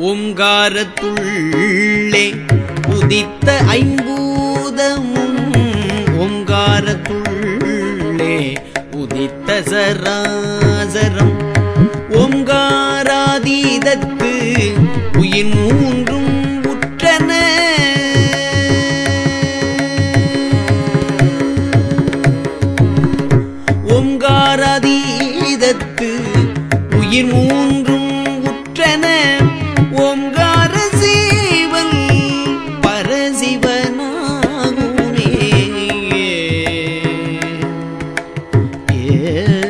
ஓங்காரத்துள்ளே உதித்த ஐம்பூதமும் ஓங்காரத்துள்ளே உதித்த சராசரம். ஓங்காராதீதத்து உயிர் மூன்றும் உற்றன. ஓங்காராதீதத்து உயிர் மூன்று yeah.